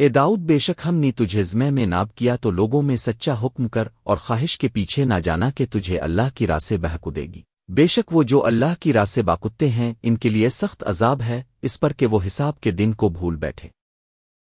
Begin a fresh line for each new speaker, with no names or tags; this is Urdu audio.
اے داؤد، بے شک ہم نے تجھے زمے میں ناب کیا تو لوگوں میں سچا حکم کر اور خواہش کے پیچھے نہ جانا کہ تجھے اللہ کی راہ سے بہکو دے گی۔ بے شک وہ جو اللہ کی راہ سے باکتے ہیں، ان کے لیے سخت عذاب ہے، اس پر کہ وہ حساب کے دن کو بھول بیٹھے۔